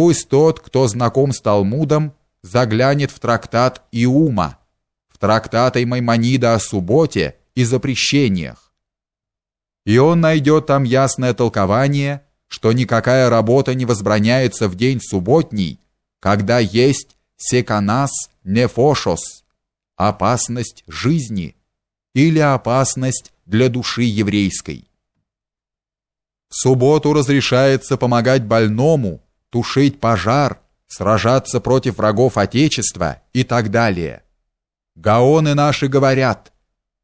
Пусть тот, кто знаком с Талмудом, заглянет в трактат Иума, в трактаты Маймонида о субботе и запрещениях. И он найдет там ясное толкование, что никакая работа не возбраняется в день субботний, когда есть секанас нефошос, опасность жизни или опасность для души еврейской. В субботу разрешается помогать больному, тушить пожар, сражаться против врагов Отечества и так далее. Гаоны наши говорят,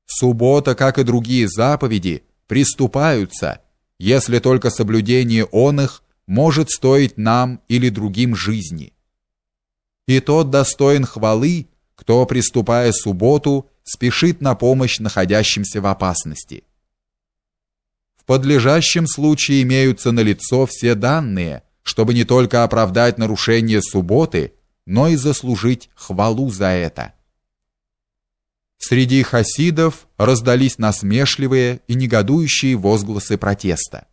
суббота, как и другие заповеди, приступаются, если только соблюдение он их может стоить нам или другим жизни. И тот достоин хвалы, кто, приступая субботу, спешит на помощь находящимся в опасности. В подлежащем случае имеются налицо все данные, чтобы не только оправдать нарушение субботы, но и заслужить хвалу за это. Среди хасидов раздались насмешливые и негодующие возгласы протеста.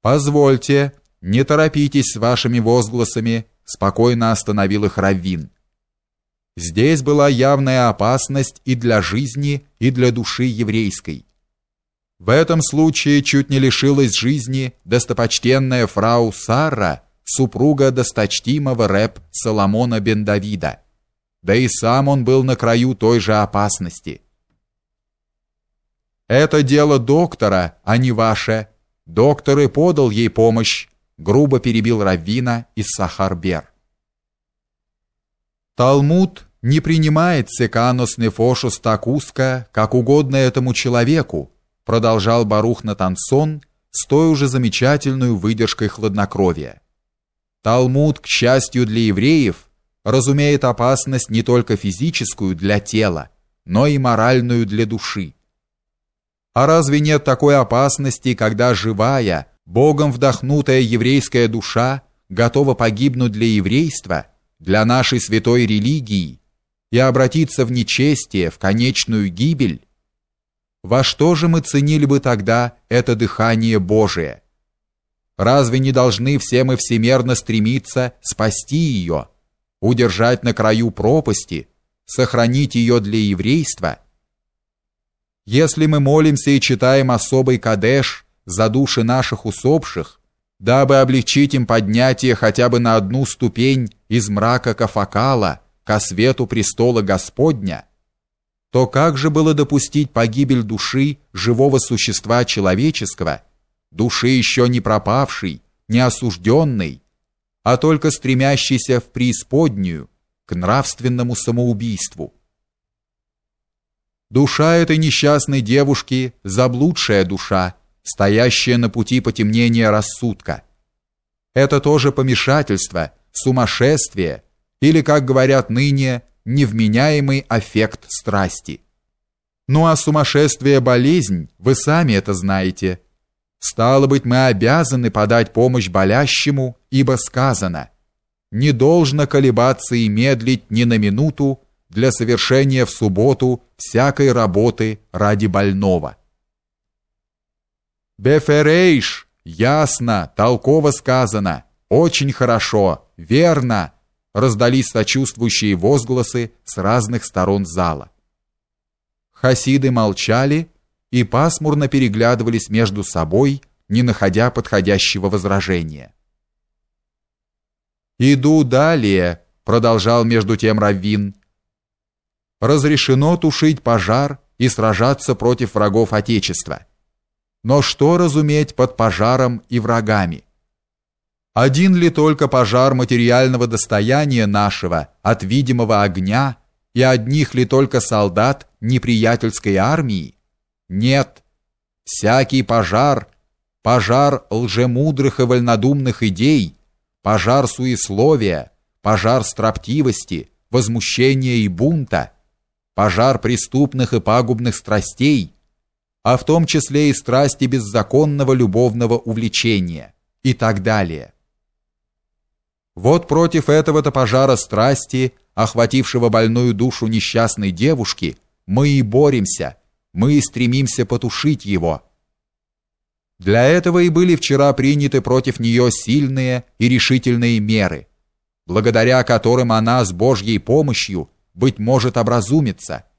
«Позвольте, не торопитесь с вашими возгласами», спокойно остановил их Раввин. Здесь была явная опасность и для жизни, и для души еврейской. В этом случае чуть не лишилась жизни достопочтенная фрау Сара, супруга досточтимого рэп Соломона бен Давида. Да и сам он был на краю той же опасности. Это дело доктора, а не ваше. Доктор и подал ей помощь, грубо перебил раввина из Сахарбер. Талмуд не принимает секанос нефошус так как угодно этому человеку, продолжал Барух Натансон с той уже замечательной выдержкой хладнокровия. Талмуд, к счастью для евреев, разумеет опасность не только физическую для тела, но и моральную для души. А разве нет такой опасности, когда живая, Богом вдохнутая еврейская душа готова погибнуть для еврейства, для нашей святой религии и обратиться в нечестие, в конечную гибель? Во что же мы ценили бы тогда это дыхание Божие? Разве не должны все мы всемерно стремиться спасти ее, удержать на краю пропасти, сохранить ее для еврейства? Если мы молимся и читаем особый кадеш за души наших усопших, дабы облегчить им поднятие хотя бы на одну ступень из мрака Кафакала ко свету престола Господня, то как же было допустить погибель души живого существа человеческого, души еще не пропавшей, не осужденной, а только стремящейся в преисподнюю, к нравственному самоубийству? Душа этой несчастной девушки – заблудшая душа, стоящая на пути потемнения рассудка. Это тоже помешательство, сумасшествие, или, как говорят ныне, невменяемый аффект страсти. Ну а сумасшествие – болезнь, вы сами это знаете. Стало быть, мы обязаны подать помощь болящему, ибо сказано «Не должно колебаться и медлить ни на минуту для совершения в субботу всякой работы ради больного». «Беферейш» – ясно, толково сказано, очень хорошо, верно – раздались сочувствующие возгласы с разных сторон зала. Хасиды молчали и пасмурно переглядывались между собой, не находя подходящего возражения. «Иду далее», — продолжал между тем Раввин. «Разрешено тушить пожар и сражаться против врагов Отечества. Но что разуметь под пожаром и врагами?» Один ли только пожар материального достояния нашего от видимого огня и одних ли только солдат неприятельской армии? Нет. Всякий пожар, пожар лжемудрых и вольнодумных идей, пожар суесловия, пожар строптивости, возмущения и бунта, пожар преступных и пагубных страстей, а в том числе и страсти беззаконного любовного увлечения и так далее. Вот против этого-то пожара страсти, охватившего больную душу несчастной девушки, мы и боремся, мы и стремимся потушить его. Для этого и были вчера приняты против нее сильные и решительные меры, благодаря которым она с Божьей помощью, быть может, образумится –